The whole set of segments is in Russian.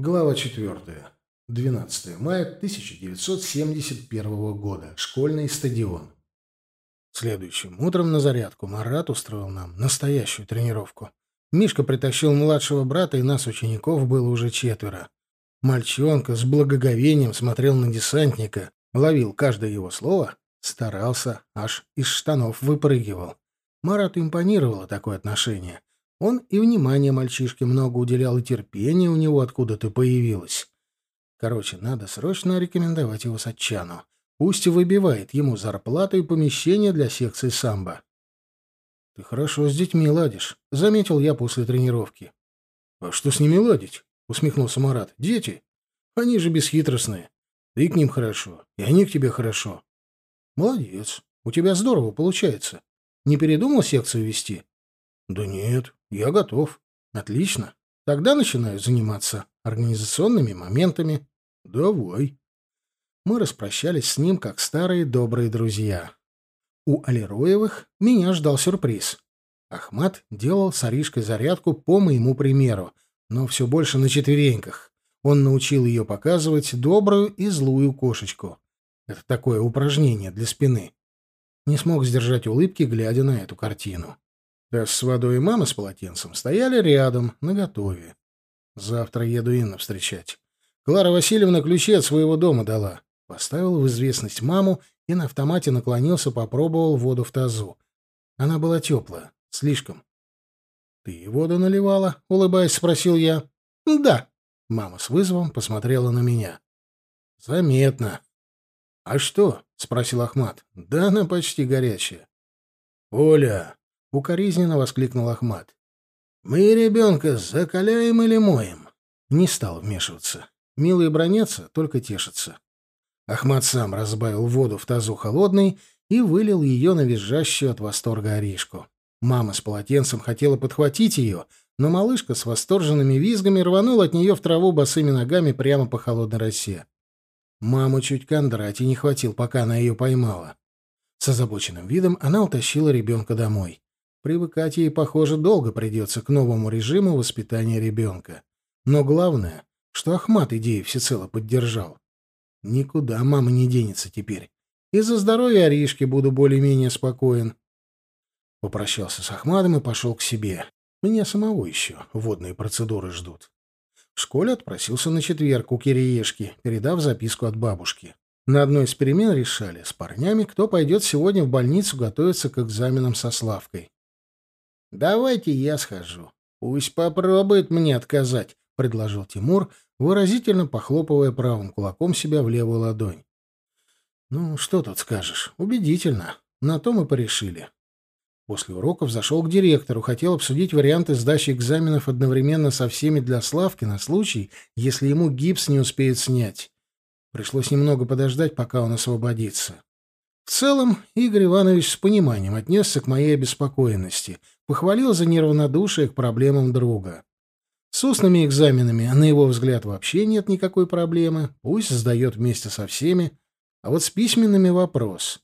Глава 4. 12 мая 1971 года. Школьный стадион. Следующим утром на зарядку Марат устроил нам настоящую тренировку. Мишка притащил младшего брата, и нас, учеников, было уже четверо. Мальчонка с благоговением смотрел на десантника, ловил каждое его слово, старался, аж из штанов выпрыгивал. Марату импонировало такое отношение. Он и внимания мальчишке много уделял, и терпение у него откуда-то появилось. Короче, надо срочно рекомендовать его Сатчану. Пусть выбивает ему зарплату и помещение для секции самбо. — Ты хорошо с детьми ладишь, — заметил я после тренировки. — А что с ними ладить? — усмехнулся Марат. — Дети. Они же бесхитростные. Ты к ним хорошо, и они к тебе хорошо. — Молодец. У тебя здорово получается. Не передумал секцию вести? — Да нет, я готов. Отлично. Тогда начинаю заниматься организационными моментами. Давай. Мы распрощались с ним, как старые добрые друзья. У Алироевых меня ждал сюрприз. Ахмат делал с Аришкой зарядку по моему примеру, но все больше на четвереньках. Он научил ее показывать добрую и злую кошечку. Это такое упражнение для спины. Не смог сдержать улыбки, глядя на эту картину. Тесс с водой и мама с полотенцем стояли рядом, наготове. Завтра еду Инна встречать. Клара Васильевна ключи от своего дома дала. Поставил в известность маму и на автомате наклонился, попробовал воду в тазу. Она была теплая. Слишком. «Ты воду наливала?» — улыбаясь, спросил я. «Да». Мама с вызовом посмотрела на меня. «Заметно». «А что?» — спросил Ахмат. «Да она почти горячая». «Оля, — укоризненно воскликнул Ахмат. «Мы ребенка закаляем или моем?» Не стал вмешиваться. Милые бронятся, только тешатся. Ахмат сам разбавил воду в тазу холодной и вылил ее на визжащую от восторга Аришку. Мама с полотенцем хотела подхватить ее, но малышка с восторженными визгами рванула от нее в траву босыми ногами прямо по холодной росе. Маму чуть Кондрати не хватил, пока она ее поймала. С озабоченным видом она утащила ребенка домой. Привыкать ей, похоже, долго придется к новому режиму воспитания ребенка. Но главное, что Ахмат идею всецело поддержал. Никуда мама не денется теперь. Из-за здоровья Аришки буду более-менее спокоен. Попрощался с Ахмадом и пошел к себе. Меня самого еще водные процедуры ждут. В школе отпросился на четверг у Кириешки, передав записку от бабушки. На одной из перемен решали с парнями, кто пойдет сегодня в больницу готовиться к экзаменам со Славкой. «Давайте я схожу. Пусть попробует мне отказать», — предложил Тимур, выразительно похлопывая правым кулаком себя в левую ладонь. «Ну, что тут скажешь? Убедительно. На то мы порешили». После уроков зашел к директору, хотел обсудить варианты сдачи экзаменов одновременно со всеми для Славки на случай, если ему гипс не успеет снять. Пришлось немного подождать, пока он освободится. В целом, Игорь Иванович с пониманием отнесся к моей обеспокоенности, похвалил за неравнодушие к проблемам друга. С устными экзаменами, на его взгляд, вообще нет никакой проблемы, пусть сдает вместе со всеми, а вот с письменными вопрос.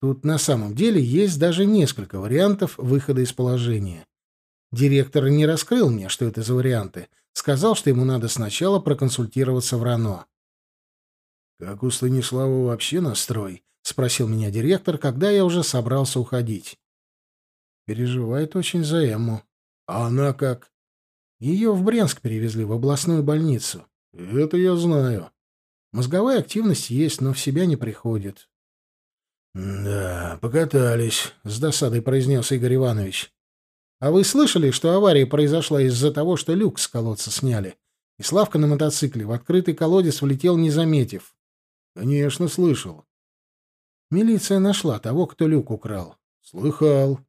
Тут на самом деле есть даже несколько вариантов выхода из положения. Директор не раскрыл мне, что это за варианты, сказал, что ему надо сначала проконсультироваться в РАНО. «Как у Станислава вообще настрой?» — спросил меня директор, когда я уже собрался уходить. «Переживает очень за Эмму. А она как?» «Ее в Брянск перевезли, в областную больницу». «Это я знаю. Мозговая активность есть, но в себя не приходит». «Да, покатались», — с досадой произнес Игорь Иванович. «А вы слышали, что авария произошла из-за того, что люк с колодца сняли, и Славка на мотоцикле в открытый колодец влетел, не заметив?» «Конечно, слышал. Милиция нашла того, кто люк украл. Слыхал.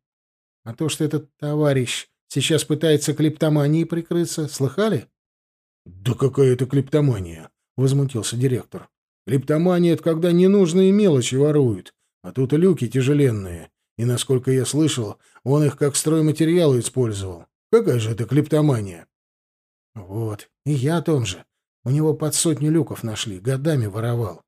А то, что этот товарищ сейчас пытается клептоманией прикрыться, слыхали? Да какая это клептомания? Возмутился директор. Клептомания — это когда ненужные мелочи воруют, а тут люки тяжеленные. И, насколько я слышал, он их как стройматериалы использовал. Какая же это клептомания? Вот, и я о том же. У него под сотню люков нашли, годами воровал.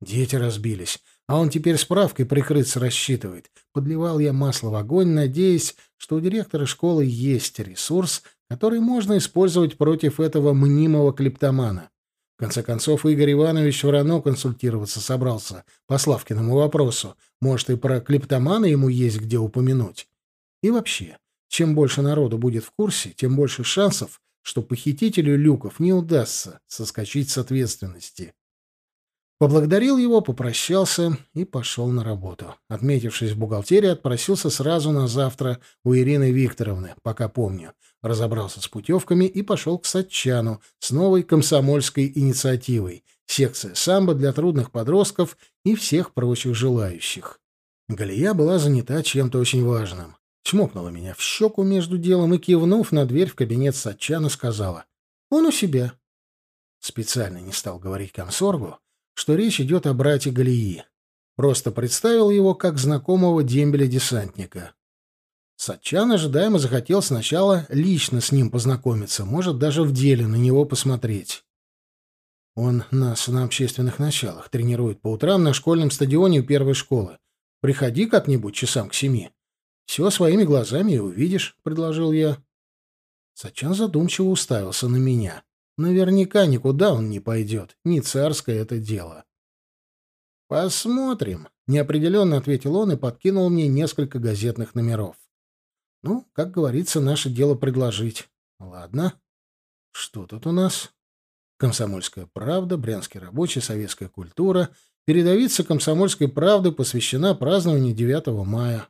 Дети разбились, а он теперь справкой прикрыться рассчитывает. Подливал я масло в огонь, надеясь, что у директора школы есть ресурс, который можно использовать против этого мнимого клептомана. В конце концов, Игорь Иванович все равно консультироваться собрался по Славкиному вопросу. Может, и про клептомана ему есть где упомянуть. И вообще, чем больше народу будет в курсе, тем больше шансов, что похитителю люков не удастся соскочить с ответственности. Поблагодарил его, попрощался и пошел на работу. Отметившись в бухгалтерии, отпросился сразу на завтра у Ирины Викторовны, пока помню. Разобрался с путевками и пошел к Сатчану с новой комсомольской инициативой «Секция самбо для трудных подростков и всех прочих желающих». Галия была занята чем-то очень важным. Чмокнула меня в щеку между делом и, кивнув на дверь в кабинет Сатчана, сказала «Он у себя». Специально не стал говорить комсоргу, что речь идет о брате Галии. Просто представил его как знакомого дембеля-десантника. Сатчан ожидаемо захотел сначала лично с ним познакомиться, может, даже в деле на него посмотреть. Он нас на общественных началах тренирует по утрам на школьном стадионе у первой школы. Приходи как-нибудь часам к семи. Все своими глазами и увидишь, — предложил я. Сачан задумчиво уставился на меня. Наверняка никуда он не пойдет. Не царское это дело. «Посмотрим», — неопределенно ответил он и подкинул мне несколько газетных номеров. «Ну, как говорится, наше дело предложить. Ладно. Что тут у нас?» «Комсомольская правда», «Брянский рабочий», «Советская культура», «Передовица комсомольской правды» посвящена празднованию 9 мая.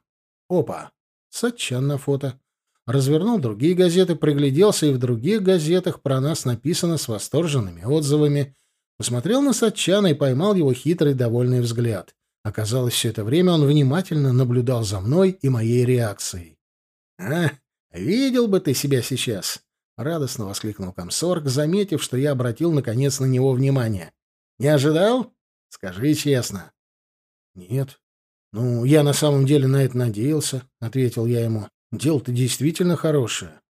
Опа! Сатчан на фото развернул другие газеты, пригляделся, и в других газетах про нас написано с восторженными отзывами. Посмотрел на Сатчана и поймал его хитрый довольный взгляд. Оказалось, все это время он внимательно наблюдал за мной и моей реакцией. «А, видел бы ты себя сейчас!» — радостно воскликнул комсорг, заметив, что я обратил наконец на него внимание. «Не ожидал? Скажи честно». «Нет. Ну, я на самом деле на это надеялся», — ответил я ему. Дело-то действительно хорошее.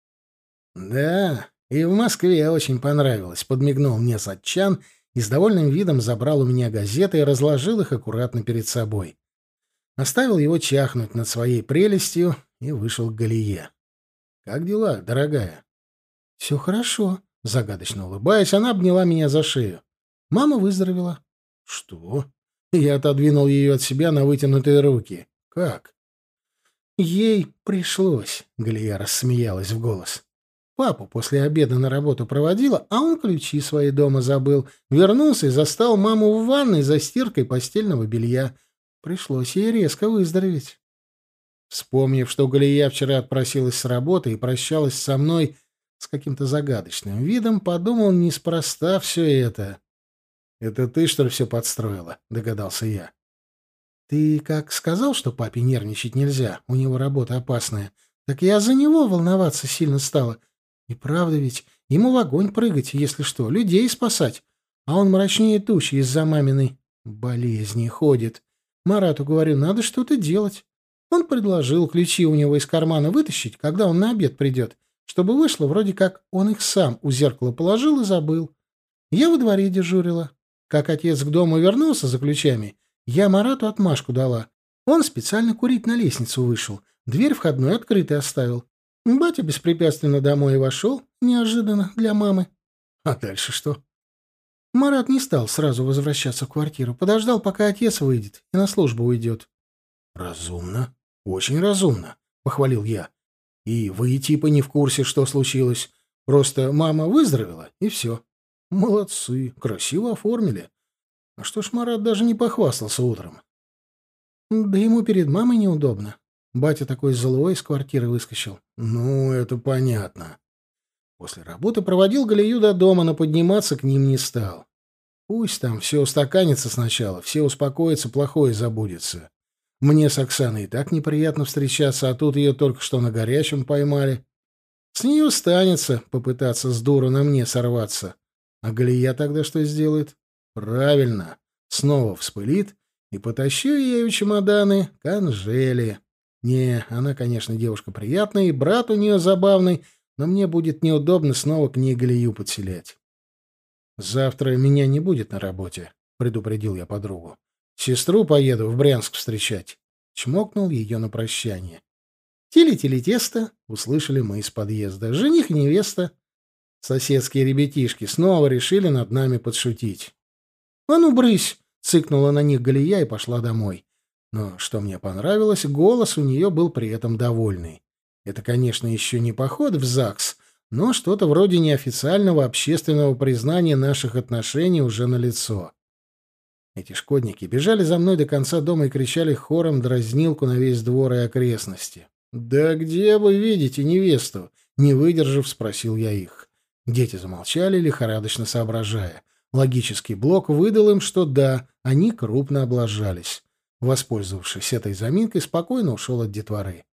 Да, и в Москве очень понравилось, подмигнул мне Сатчан и с довольным видом забрал у меня газеты и разложил их аккуратно перед собой. Оставил его чахнуть над своей прелестью и вышел к Галие. «Как дела, дорогая?» «Все хорошо», — загадочно улыбаясь, она обняла меня за шею. «Мама выздоровела». «Что?» Я отодвинул ее от себя на вытянутые руки. «Как?» Ей пришлось, Галия рассмеялась в голос. Папу после обеда на работу проводила, а он ключи свои дома забыл. Вернулся и застал маму в ванной за стиркой постельного белья. Пришлось ей резко выздороветь. Вспомнив, что Галия вчера отпросилась с работы и прощалась со мной с каким-то загадочным видом, подумал, неспроста все это. «Это ты, что ли, все подстроила?» — догадался я. Ты как сказал, что папе нервничать нельзя, у него работа опасная, так я за него волноваться сильно стала. И правда ведь, ему в огонь прыгать, если что, людей спасать. А он мрачнее тучи из-за маминой болезни ходит. Марату говорю, надо что-то делать. Он предложил ключи у него из кармана вытащить, когда он на обед придет, чтобы вышло вроде как он их сам у зеркала положил и забыл. Я во дворе дежурила. Как отец к дому вернулся за ключами, я Марату отмашку дала. Он специально курить на лестницу вышел. Дверь входной открытой оставил. Батя беспрепятственно домой вошел, неожиданно для мамы. А дальше что? Марат не стал сразу возвращаться в квартиру. Подождал, пока отец выйдет и на службу уйдет. «Разумно. Очень разумно», — похвалил я. «И вы типа не в курсе, что случилось. Просто мама выздоровела, и все. Молодцы, красиво оформили. А что ж Марат даже не похвастался утром? Да ему перед мамой неудобно. Батя такой злой из квартиры выскочил. Ну, это понятно. После работы проводил Галию до дома, но подниматься к ним не стал. Пусть там все устаканится сначала, все успокоятся, плохое забудется. Мне с Оксаной и так неприятно встречаться, а тут ее только что на горячем поймали. С нее станется попытаться с дура на мне сорваться. А Галия тогда что сделает? Правильно. Снова вспылит и потащу ею чемоданы к Анжеле. Не, она, конечно, девушка приятная, и брат у нее забавный, но мне будет неудобно снова к ней Галию подселять. «Завтра меня не будет на работе», — предупредил я подругу. «Сестру поеду в Брянск встречать». Чмокнул ее на прощание. «Тили-тили тесто!» — услышали мы из подъезда. «Жених и невеста!» Соседские ребятишки снова решили над нами подшутить. «А ну, брысь!» — цыкнула на них Галия и пошла домой. Но, что мне понравилось, голос у нее был при этом довольный. Это, конечно, еще не поход в ЗАГС, но что-то вроде неофициального общественного признания наших отношений уже налицо. Эти шкодники бежали за мной до конца дома и кричали хором дразнилку на весь двор и окрестности. «Да где вы видите невесту?» — не выдержав, спросил я их. Дети замолчали, лихорадочно соображая. Логический блок выдал им, что да, они крупно облажались. Воспользовавшись этой заминкой, спокойно ушел от детворы.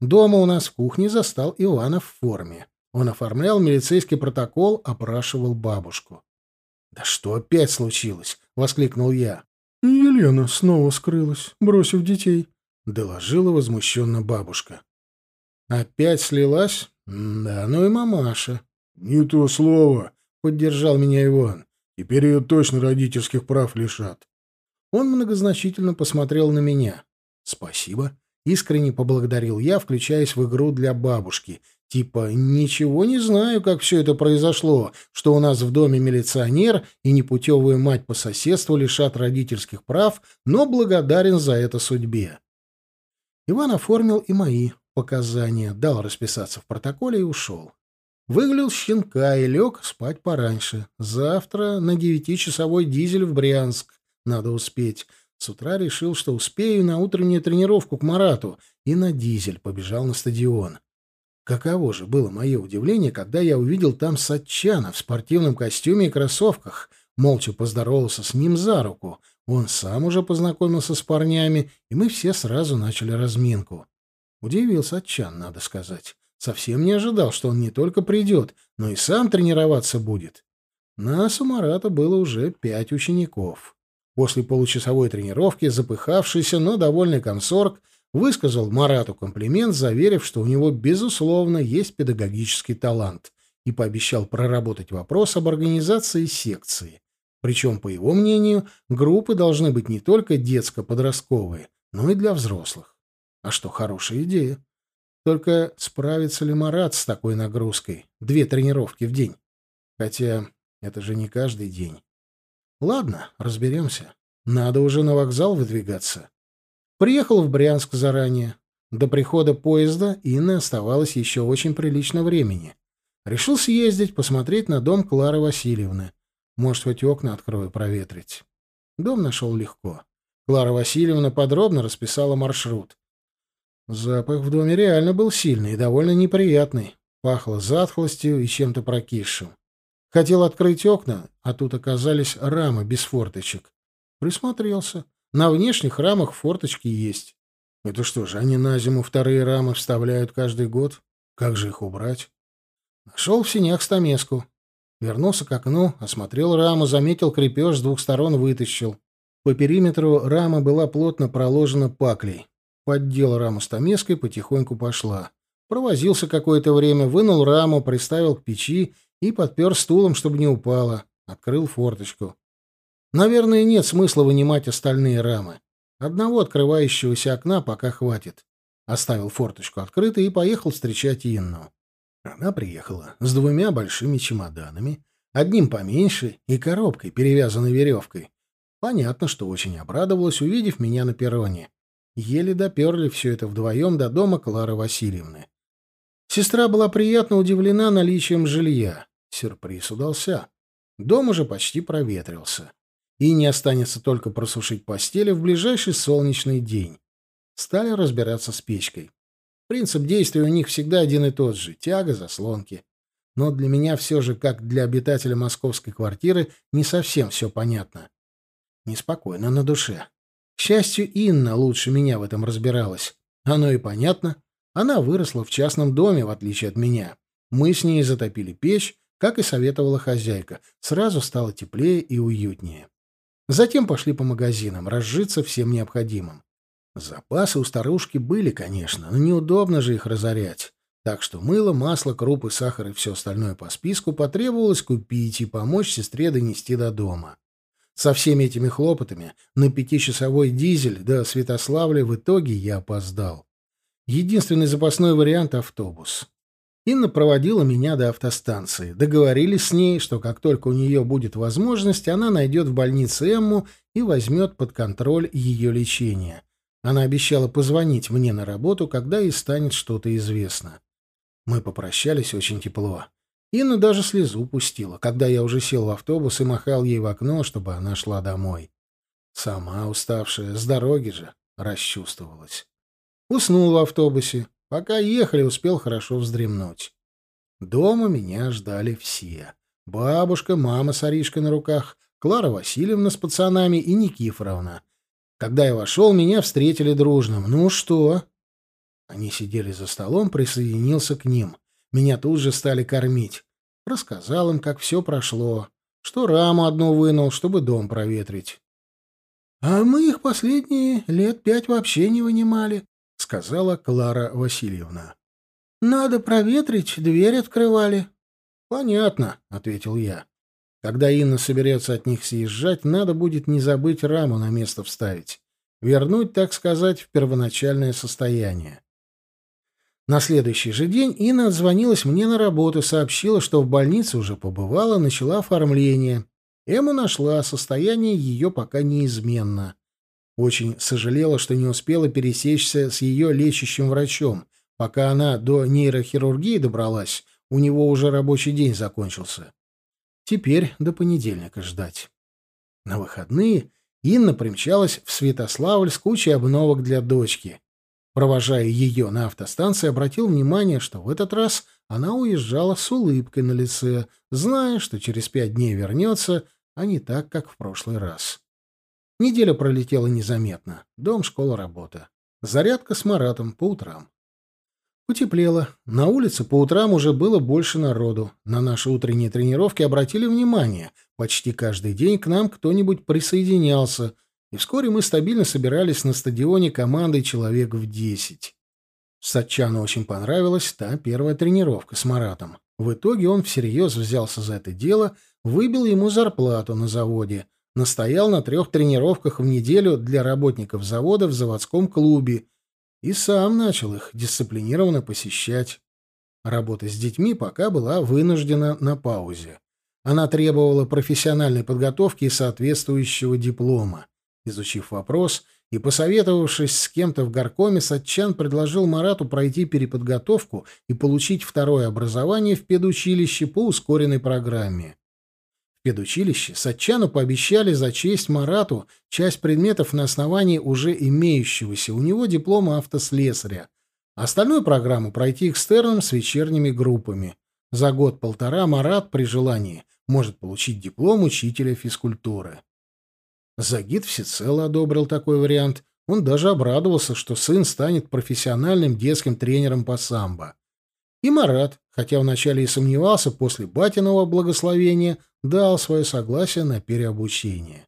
Дома у нас в кухне застал Ивана в форме. Он оформлял милицейский протокол, опрашивал бабушку. «Да что опять случилось?» — воскликнул я. «Елена снова скрылась, бросив детей», — доложила возмущенно бабушка. «Опять слилась? Да, ну и мамаша». «Не то слово», — поддержал меня Иван. «Теперь ее точно родительских прав лишат». Он многозначительно посмотрел на меня. «Спасибо». Искренне поблагодарил я, включаясь в игру для бабушки. Типа, ничего не знаю, как все это произошло, что у нас в доме милиционер и непутевую мать по соседству лишат родительских прав, но благодарен за это судьбе. Иван оформил и мои показания, дал расписаться в протоколе и ушел. Выглядел щенка и лег спать пораньше. Завтра на девятичасовой дизель в Брянск. Надо успеть. С утра решил, что успею на утреннюю тренировку к Марату, и на дизель побежал на стадион. Каково же было мое удивление, когда я увидел там Сатчана в спортивном костюме и кроссовках, молча поздоровался с ним за руку. Он сам уже познакомился с парнями, и мы все сразу начали разминку. Удивился Сатчан, надо сказать. Совсем не ожидал, что он не только придет, но и сам тренироваться будет. Нас у Марата было уже пять учеников. После получасовой тренировки запыхавшийся, но довольный комсорг высказал Марату комплимент, заверив, что у него, безусловно, есть педагогический талант, и пообещал проработать вопрос об организации секции. Причем, по его мнению, группы должны быть не только детско-подростковые, но и для взрослых. А что, хорошая идея. Только справится ли Марат с такой нагрузкой? Две тренировки в день. Хотя это же не каждый день. Ладно, разберемся. Надо уже на вокзал выдвигаться. Приехал в Брянск заранее. До прихода поезда Инны оставалось еще очень прилично времени. Решил съездить, посмотреть на дом Клары Васильевны. Может, хоть окна открою проветрить. Дом нашел легко. Клара Васильевна подробно расписала маршрут. Запах в доме реально был сильный и довольно неприятный. Пахло затхлостью и чем-то прокисшим. Хотел открыть окна, а тут оказались рамы без форточек. Присмотрелся. На внешних рамах форточки есть. Это что же, они на зиму вторые рамы вставляют каждый год? Как же их убрать? Нашел в синях стамеску. Вернулся к окну, осмотрел раму, заметил крепеж, с двух сторон вытащил. По периметру рама была плотно проложена паклей. Поддел раму стамеской, потихоньку пошла. Провозился какое-то время, вынул раму, приставил к печи и подпер стулом, чтобы не упала. Открыл форточку. Наверное, нет смысла вынимать остальные рамы. Одного открывающегося окна пока хватит. Оставил форточку открытой и поехал встречать Инну. Она приехала с двумя большими чемоданами, одним поменьше и коробкой, перевязанной веревкой. Понятно, что очень обрадовалась, увидев меня на перроне. Еле доперли все это вдвоем до дома Клары Васильевны. Сестра была приятно удивлена наличием жилья. Сюрприз удался. Дом уже почти проветрился. И не останется только просушить постели в ближайший солнечный день. Стали разбираться с печкой. Принцип действия у них всегда один и тот же — тяга, заслонки. Но для меня все же, как для обитателя московской квартиры, не совсем все понятно. Неспокойно на душе. К счастью, Инна лучше меня в этом разбиралась. Оно и понятно. Она выросла в частном доме, в отличие от меня. Мы с ней затопили печь, как и советовала хозяйка. Сразу стало теплее и уютнее. Затем пошли по магазинам, разжиться всем необходимым. Запасы у старушки были, конечно, но неудобно же их разорять. Так что мыло, масло, крупы, сахар и все остальное по списку потребовалось купить и помочь сестре донести до дома. Со всеми этими хлопотами на пятичасовой дизель до Святославля в итоге я опоздал. Единственный запасной вариант — автобус. Инна проводила меня до автостанции. Договорились с ней, что как только у нее будет возможность, она найдет в больнице Эмму и возьмет под контроль ее лечение. Она обещала позвонить мне на работу, когда ей станет что-то известно. Мы попрощались очень тепло. Инна даже слезу пустила, когда я уже сел в автобус и махал ей в окно, чтобы она шла домой. Сама уставшая, с дороги же, расчувствовалась. Уснул в автобусе. Пока ехали, успел хорошо вздремнуть. Дома меня ждали все. Бабушка, мама с Аришкой на руках, Клара Васильевна с пацанами и Никифоровна. Когда я вошел, меня встретили дружным. «Ну что?» Они сидели за столом, присоединился к ним. Меня тут же стали кормить. Рассказал им, как все прошло. Что раму одну вынул, чтобы дом проветрить. — А мы их последние лет пять вообще не вынимали, — сказала Клара Васильевна. — Надо проветрить, дверь открывали. — Понятно, — ответил я. Когда Инна соберется от них съезжать, надо будет не забыть раму на место вставить. Вернуть, так сказать, в первоначальное состояние. На следующий же день Инна отзвонилась мне на работу, сообщила, что в больнице уже побывала, начала оформление. Эму нашла, состояние ее пока неизменно. Очень сожалела, что не успела пересечься с ее лечащим врачом. Пока она до нейрохирургии добралась, у него уже рабочий день закончился. Теперь до понедельника ждать. На выходные Инна примчалась в Святославль с кучей обновок для дочки. Провожая ее на автостанции, обратил внимание, что в этот раз она уезжала с улыбкой на лице, зная, что через пять дней вернется, а не так, как в прошлый раз. Неделя пролетела незаметно. Дом, школа, работа. Зарядка с Маратом по утрам. Потеплело. На улице по утрам уже было больше народу. На наши утренние тренировки обратили внимание. Почти каждый день к нам кто-нибудь присоединялся — и вскоре мы стабильно собирались на стадионе командой человек в десять. Сатчану очень понравилась та первая тренировка с Маратом. В итоге он всерьез взялся за это дело, выбил ему зарплату на заводе, настоял на трех тренировках в неделю для работников завода в заводском клубе и сам начал их дисциплинированно посещать. Работа с детьми пока была вынуждена на паузе. Она требовала профессиональной подготовки и соответствующего диплома. Изучив вопрос и посоветовавшись с кем-то в горкоме, Сатчан предложил Марату пройти переподготовку и получить второе образование в педучилище по ускоренной программе. В педучилище Сатчану пообещали зачесть Марату часть предметов на основании уже имеющегося у него диплома автослесаря, остальную программу пройти экстерном с вечерними группами. За год-полтора Марат при желании может получить диплом учителя физкультуры. Загид всецело одобрил такой вариант. Он даже обрадовался, что сын станет профессиональным детским тренером по самбо. И Марат, хотя вначале и сомневался, после батиного благословения дал свое согласие на переобучение.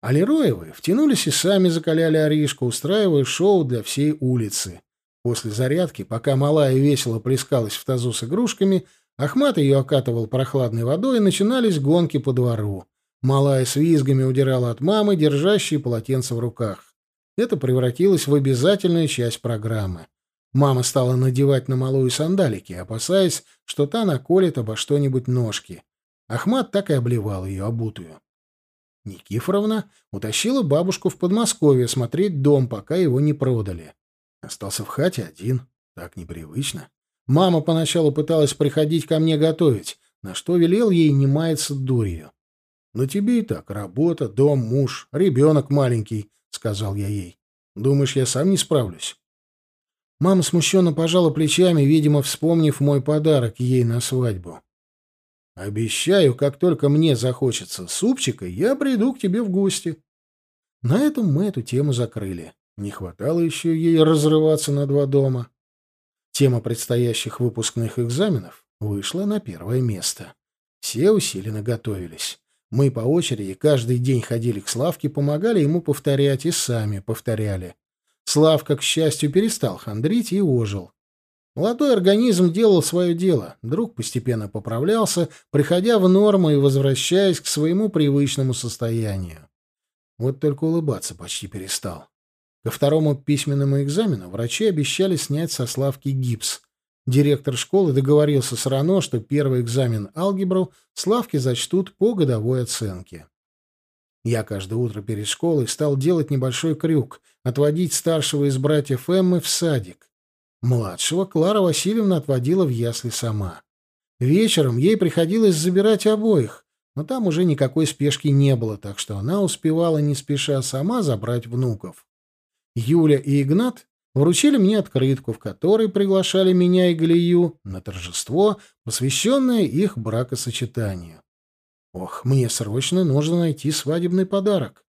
А Лероевы втянулись и сами закаляли Аришку, устраивая шоу для всей улицы. После зарядки, пока малая весело плескалась в тазу с игрушками, Ахмат ее окатывал прохладной водой, и начинались гонки по двору. Малая с визгами удирала от мамы, держащей полотенце в руках. Это превратилось в обязательную часть программы. Мама стала надевать на малую сандалики, опасаясь, что та наколет обо что-нибудь ножки. Ахмат так и обливал ее обутую. Никифоровна утащила бабушку в Подмосковье смотреть дом, пока его не продали. Остался в хате один. Так непривычно. Мама поначалу пыталась приходить ко мне готовить, на что велел ей не маяться дурью. «На тебе и так работа, дом, муж, ребенок маленький», — сказал я ей. «Думаешь, я сам не справлюсь?» Мама смущенно пожала плечами, видимо, вспомнив мой подарок ей на свадьбу. «Обещаю, как только мне захочется супчика, я приду к тебе в гости». На этом мы эту тему закрыли. Не хватало еще ей разрываться на два дома. Тема предстоящих выпускных экзаменов вышла на первое место. Все усиленно готовились. Мы по очереди каждый день ходили к Славке, помогали ему повторять и сами повторяли. Славка, к счастью, перестал хандрить и ожил. Молодой организм делал свое дело, друг постепенно поправлялся, приходя в норму и возвращаясь к своему привычному состоянию. Вот только улыбаться почти перестал. Ко второму письменному экзамену врачи обещали снять со Славки гипс. Директор школы договорился с Рано, что первый экзамен алгебру Славке зачтут по годовой оценке. Я каждое утро перед школой стал делать небольшой крюк, отводить старшего из братьев Эммы в садик. Младшего Клара Васильевна отводила в ясли сама. Вечером ей приходилось забирать обоих, но там уже никакой спешки не было, так что она успевала не спеша сама забрать внуков. Юля и Игнат вручили мне открытку, в которой приглашали меня и Галию на торжество, посвященное их бракосочетанию. Ох, мне срочно нужно найти свадебный подарок.